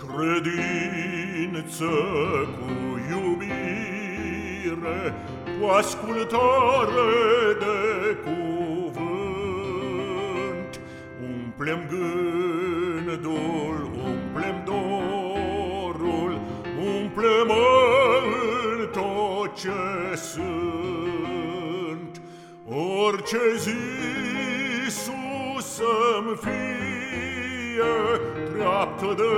Cu credință, cu iubire, cu ascultare de cuvânt, umplem gândul, umplem dorul, umplem în tot ce sunt. Orice zi să-mi fie treaptă de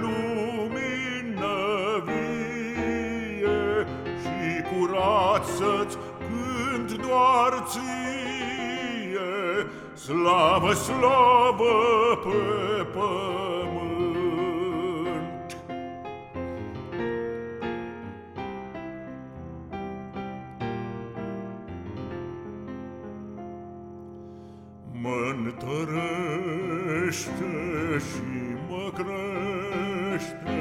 lumină vie și curat să-ți cânt doar ție, slavă, slavă pe pământ. Mă întărește și mă crește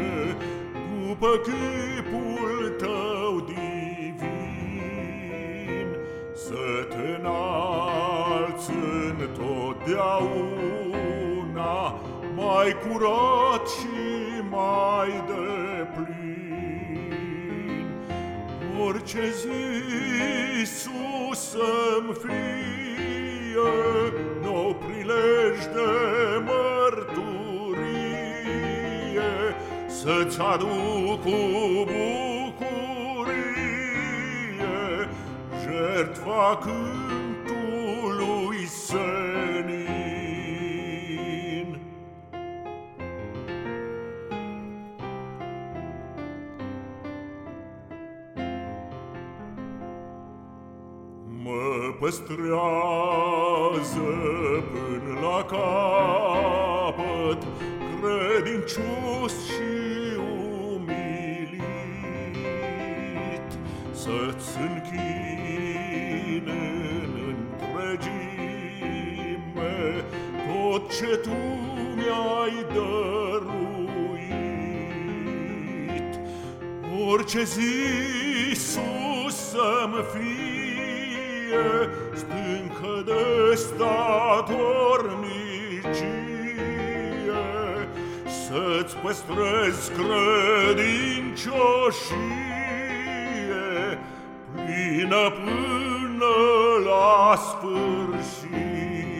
după chipul tău divin, să te înalți întotdeauna mai curat și mai deplin. Orice zi, Iisus, să-mi fie nou prilej de mărturie, Să-ți aduc cu bucurie jertfa cântului senin. Mă păstrează până la capăt, credincios și umilit, Să-ți închin în întregime tot ce Tu mi-ai dăruit. Orice zi, Iisus, să-mi fie stâncă de statornicie, Să-ți păstrez credincioșie plină până la sfârșit.